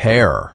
Pair